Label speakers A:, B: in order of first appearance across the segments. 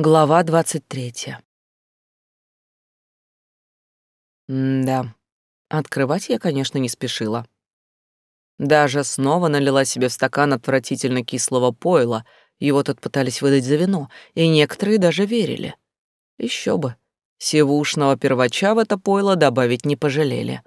A: Глава двадцать третья. да открывать я, конечно, не спешила. Даже снова налила себе в стакан отвратительно кислого пойла, его тут пытались выдать за вино, и некоторые даже верили. Еще бы, сивушного первача в это пойло добавить не пожалели.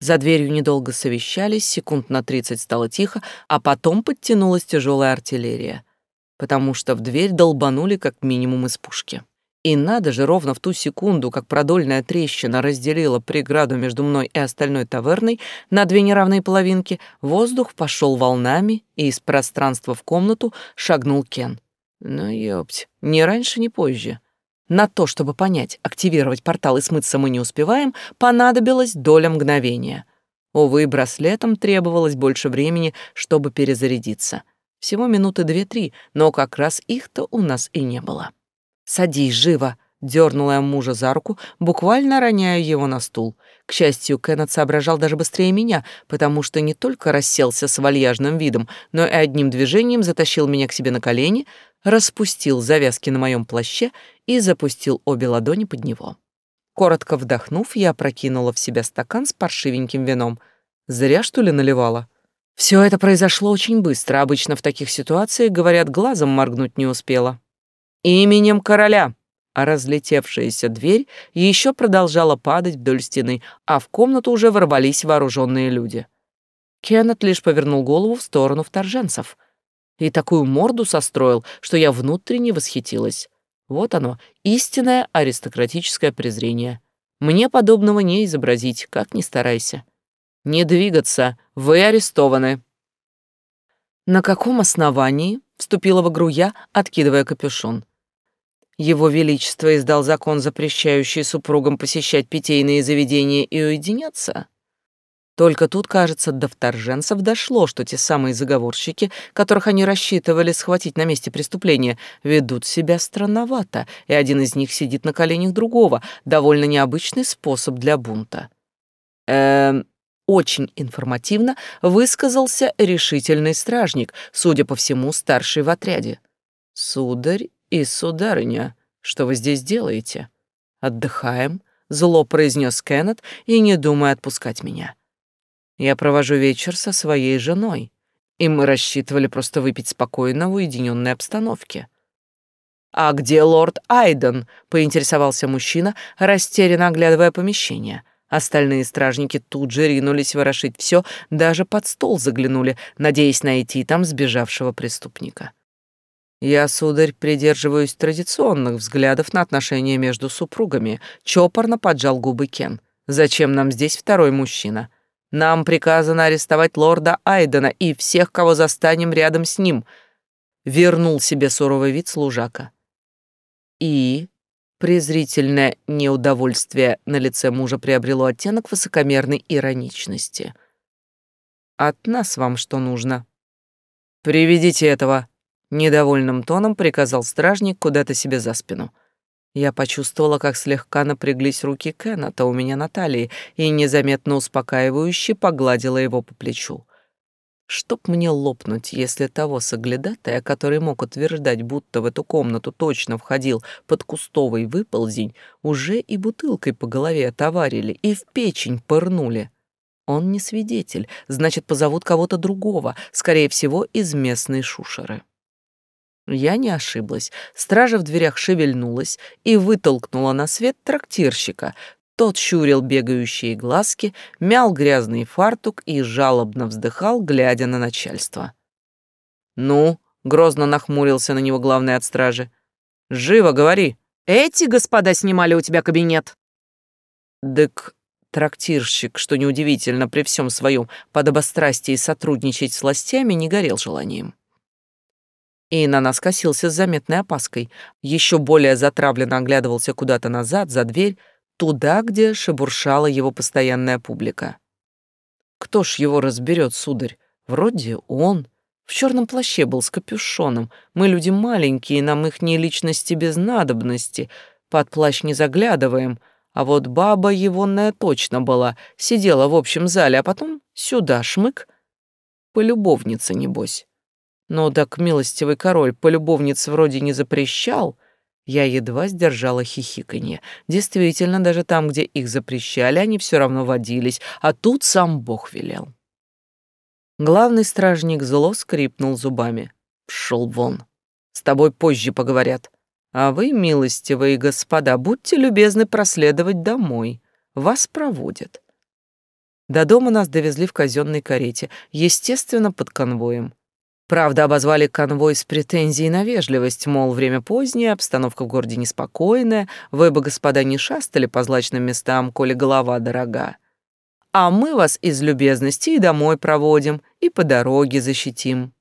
A: За дверью недолго совещались, секунд на тридцать стало тихо, а потом подтянулась тяжелая артиллерия — потому что в дверь долбанули как минимум из пушки. И надо же, ровно в ту секунду, как продольная трещина разделила преграду между мной и остальной таверной на две неравные половинки, воздух пошел волнами, и из пространства в комнату шагнул Кен. Ну, ёпть, ни раньше, ни позже. На то, чтобы понять, активировать портал и смыться мы не успеваем, понадобилось доля мгновения. Увы, браслетом требовалось больше времени, чтобы перезарядиться — всего минуты две-три, но как раз их-то у нас и не было. «Садись, живо!» — дернула я мужа за руку, буквально роняя его на стул. К счастью, Кеннет соображал даже быстрее меня, потому что не только расселся с вальяжным видом, но и одним движением затащил меня к себе на колени, распустил завязки на моем плаще и запустил обе ладони под него. Коротко вдохнув, я прокинула в себя стакан с паршивеньким вином. Зря, что ли, наливала? Все это произошло очень быстро. Обычно в таких ситуациях, говорят, глазом моргнуть не успела. «Именем короля!» А разлетевшаяся дверь еще продолжала падать вдоль стены, а в комнату уже ворвались вооруженные люди. Кеннет лишь повернул голову в сторону вторженцев и такую морду состроил, что я внутренне восхитилась. Вот оно, истинное аристократическое презрение. Мне подобного не изобразить, как ни старайся. Не двигаться, вы арестованы. На каком основании? Вступила в игру я, откидывая капюшон. Его Величество издал закон, запрещающий супругам посещать питейные заведения и уединяться. Только тут, кажется, до вторженцев дошло, что те самые заговорщики, которых они рассчитывали схватить на месте преступления, ведут себя странновато, и один из них сидит на коленях другого, довольно необычный способ для бунта. Эм, очень информативно высказался решительный стражник, судя по всему, старший в отряде. «Сударь и сударыня, что вы здесь делаете?» «Отдыхаем», — зло произнес Кеннет, и не думая отпускать меня. «Я провожу вечер со своей женой, и мы рассчитывали просто выпить спокойно в уединенной обстановке». «А где лорд Айден?» — поинтересовался мужчина, растерянно оглядывая помещение — Остальные стражники тут же ринулись ворошить все, даже под стол заглянули, надеясь найти там сбежавшего преступника. Я, сударь, придерживаюсь традиционных взглядов на отношения между супругами, чопорно поджал губы Кен. Зачем нам здесь второй мужчина? Нам приказано арестовать лорда Айдена и всех, кого застанем рядом с ним. Вернул себе суровый вид служака. И Презрительное неудовольствие на лице мужа приобрело оттенок высокомерной ироничности. «От нас вам что нужно?» «Приведите этого!» — недовольным тоном приказал стражник куда-то себе за спину. Я почувствовала, как слегка напряглись руки Кеннета у меня на талии и незаметно успокаивающе погладила его по плечу. Чтоб мне лопнуть, если того соглядатая, который мог утверждать, будто в эту комнату точно входил под кустовый выползень, уже и бутылкой по голове отоварили и в печень пырнули. Он не свидетель, значит, позовут кого-то другого, скорее всего, из местной шушеры. Я не ошиблась. Стража в дверях шевельнулась и вытолкнула на свет трактирщика, тот щурил бегающие глазки, мял грязный фартук и жалобно вздыхал, глядя на начальство. «Ну?» — грозно нахмурился на него главный от стражи. «Живо говори!» «Эти господа снимали у тебя кабинет!» «Дык, трактирщик, что неудивительно, при всем своем подобострастии сотрудничать с властями не горел желанием». И на нас косился с заметной опаской, еще более затравленно оглядывался куда-то назад, за дверь, туда, где шебуршала его постоянная публика. Кто ж его разберет, сударь? Вроде он. В черном плаще был с капюшоном. Мы люди маленькие, нам их не личности без надобности. Под плащ не заглядываем. А вот баба егонная точно была. Сидела в общем зале, а потом сюда шмык. Полюбовница, небось. Но так милостивый король полюбовниц вроде не запрещал. Я едва сдержала хихиканье. Действительно, даже там, где их запрещали, они все равно водились, а тут сам Бог велел. Главный стражник зло скрипнул зубами. Пшел вон. С тобой позже поговорят. А вы, милостивые господа, будьте любезны проследовать домой. Вас проводят. До дома нас довезли в казенной карете, естественно, под конвоем. Правда, обозвали конвой с претензией на вежливость, мол, время позднее, обстановка в городе неспокойная, вы бы, господа, не шастали по злачным местам, коли голова дорога. А мы вас из любезности и домой проводим, и по дороге защитим.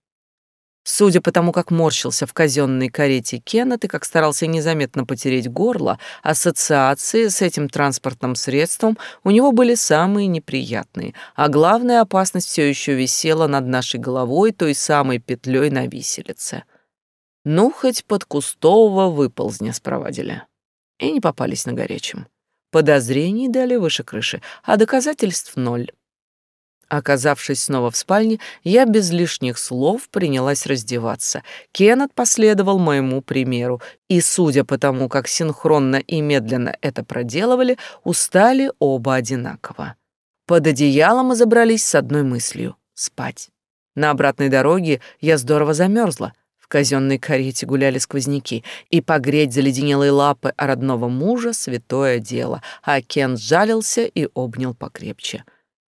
A: Судя по тому, как морщился в казенной карете Кеннет и как старался незаметно потереть горло, ассоциации с этим транспортным средством у него были самые неприятные, а главная опасность все еще висела над нашей головой той самой петлей на виселице. Ну, хоть под кустового выползня спровадили. И не попались на горячем. Подозрений дали выше крыши, а доказательств ноль. Оказавшись снова в спальне, я без лишних слов принялась раздеваться. Кеннет последовал моему примеру, и, судя по тому, как синхронно и медленно это проделывали, устали оба одинаково. Под одеялом мы забрались с одной мыслью — спать. На обратной дороге я здорово замерзла. В казенной карете гуляли сквозняки, и погреть заледенелые лапы родного мужа — святое дело, а Кен сжалился и обнял покрепче.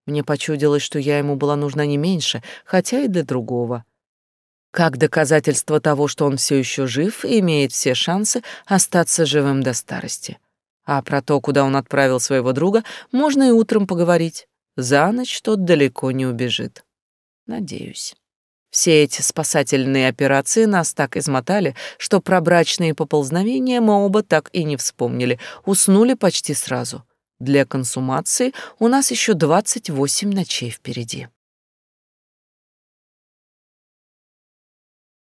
A: Мне почудилось, что я ему была нужна не меньше, хотя и для другого. Как доказательство того, что он все еще жив и имеет все шансы остаться живым до старости. А про то, куда он отправил своего друга, можно и утром поговорить. За ночь тот далеко не убежит. Надеюсь. Все эти спасательные операции нас так измотали, что про брачные поползновения мы оба так и не вспомнили, уснули почти сразу — для консумации у нас еще 28 ночей впереди.